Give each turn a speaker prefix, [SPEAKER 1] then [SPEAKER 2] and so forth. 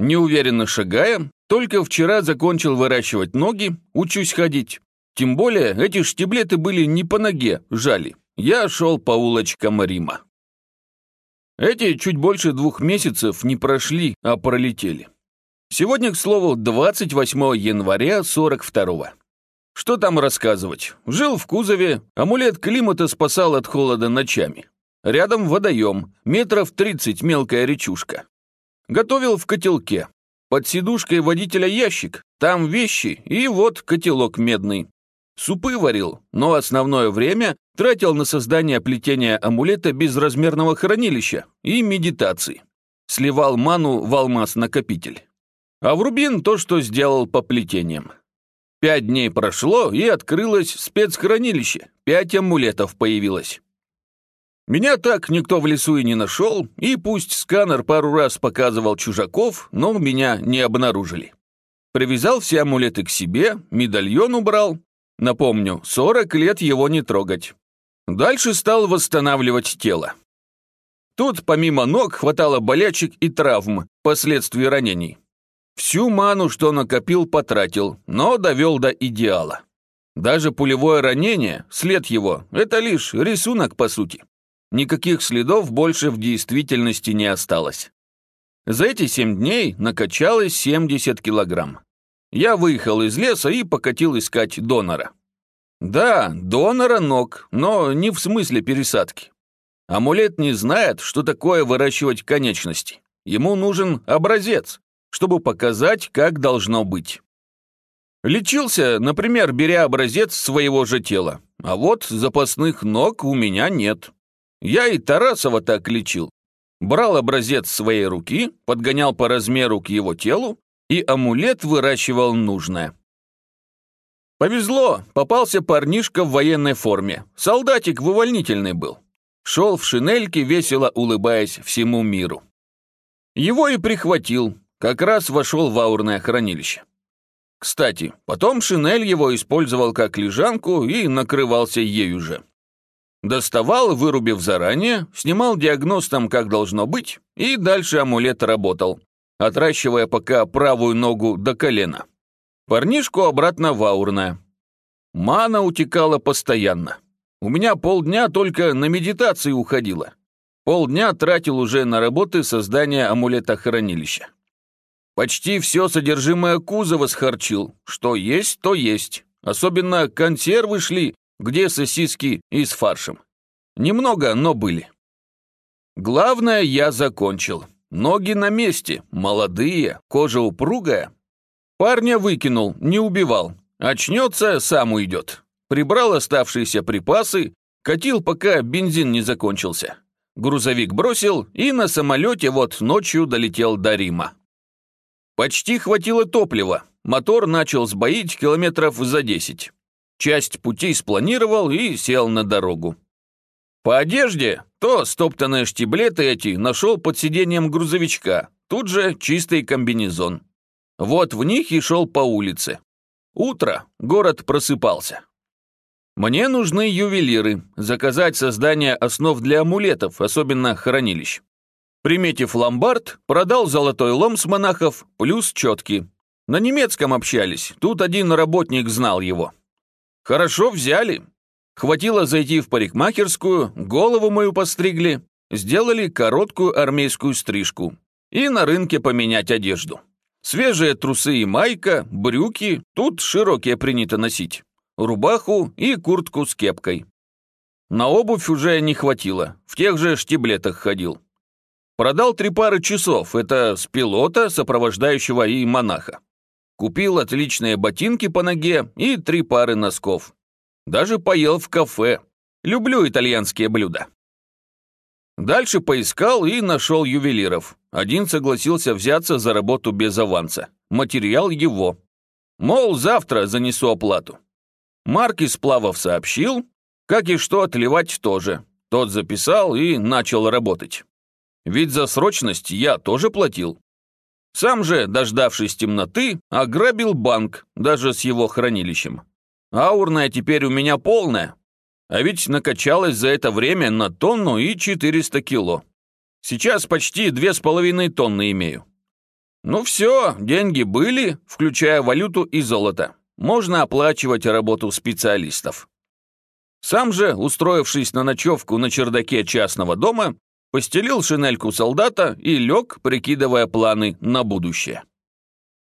[SPEAKER 1] Неуверенно шагая, только вчера закончил выращивать ноги, учусь ходить. Тем более эти штиблеты были не по ноге, жали. Я шел по улочкам Рима. Эти чуть больше двух месяцев не прошли, а пролетели. Сегодня, к слову, 28 января 42-го. Что там рассказывать? Жил в кузове, амулет климата спасал от холода ночами. Рядом водоем, метров 30 мелкая речушка. Готовил в котелке. Под сидушкой водителя ящик, там вещи и вот котелок медный. Супы варил, но основное время тратил на создание плетения амулета безразмерного хранилища и медитации. Сливал ману в алмаз-накопитель. А в рубин то, что сделал по плетениям. Пять дней прошло, и открылось спецхранилище. Пять амулетов появилось. Меня так никто в лесу и не нашел, и пусть сканер пару раз показывал чужаков, но меня не обнаружили. Привязал все амулеты к себе, медальон убрал. Напомню, 40 лет его не трогать. Дальше стал восстанавливать тело. Тут помимо ног хватало болячек и травм, последствий ранений. Всю ману, что накопил, потратил, но довел до идеала. Даже пулевое ранение, след его, это лишь рисунок по сути. Никаких следов больше в действительности не осталось. За эти семь дней накачалось 70 килограмм. Я выехал из леса и покатил искать донора. Да, донора ног, но не в смысле пересадки. Амулет не знает, что такое выращивать конечности. Ему нужен образец, чтобы показать, как должно быть. Лечился, например, беря образец своего же тела, а вот запасных ног у меня нет. Я и Тарасова так лечил. Брал образец своей руки, подгонял по размеру к его телу, и амулет выращивал нужное. Повезло, попался парнишка в военной форме. Солдатик в увольнительной был. Шел в шинельке, весело улыбаясь всему миру. Его и прихватил, как раз вошел в аурное хранилище. Кстати, потом Шинель его использовал как лежанку и накрывался ею же. Доставал, вырубив заранее, снимал диагностом, как должно быть, и дальше амулет работал, отращивая пока правую ногу до колена. Парнишку обратно в аурное. Мана утекала постоянно. У меня полдня только на медитации уходило. Полдня тратил уже на работы создания амулета-хранилища. Почти все содержимое кузова схарчил. Что есть, то есть. Особенно консервы шли, где сосиски и с фаршем. Немного, но были. Главное, я закончил. Ноги на месте, молодые, кожа упругая. Парня выкинул, не убивал. Очнется, сам уйдет. Прибрал оставшиеся припасы, катил, пока бензин не закончился. Грузовик бросил и на самолете вот ночью долетел до Рима. Почти хватило топлива. Мотор начал сбоить километров за десять. Часть пути спланировал и сел на дорогу. По одежде, то стоптанные штиблеты эти нашел под сиденьем грузовичка, тут же чистый комбинезон. Вот в них и шел по улице. Утро, город просыпался. Мне нужны ювелиры, заказать создание основ для амулетов, особенно хранилищ. Приметив ломбард, продал золотой лом с монахов, плюс четки. На немецком общались, тут один работник знал его. Хорошо взяли. Хватило зайти в парикмахерскую, голову мою постригли, сделали короткую армейскую стрижку и на рынке поменять одежду. Свежие трусы и майка, брюки, тут широкие принято носить, рубаху и куртку с кепкой. На обувь уже не хватило, в тех же штиблетах ходил. Продал три пары часов, это с пилота, сопровождающего и монаха. Купил отличные ботинки по ноге и три пары носков. Даже поел в кафе. Люблю итальянские блюда. Дальше поискал и нашел ювелиров. Один согласился взяться за работу без аванса. Материал его. Мол, завтра занесу оплату. Марк из сплавов сообщил, как и что отливать тоже. Тот записал и начал работать. Ведь за срочность я тоже платил. Сам же, дождавшись темноты, ограбил банк, даже с его хранилищем. Аурная теперь у меня полная, а ведь накачалась за это время на тонну и 400 кило. Сейчас почти две с половиной тонны имею. Ну все, деньги были, включая валюту и золото. Можно оплачивать работу специалистов. Сам же, устроившись на ночевку на чердаке частного дома, постелил шинельку солдата и лег, прикидывая планы на будущее.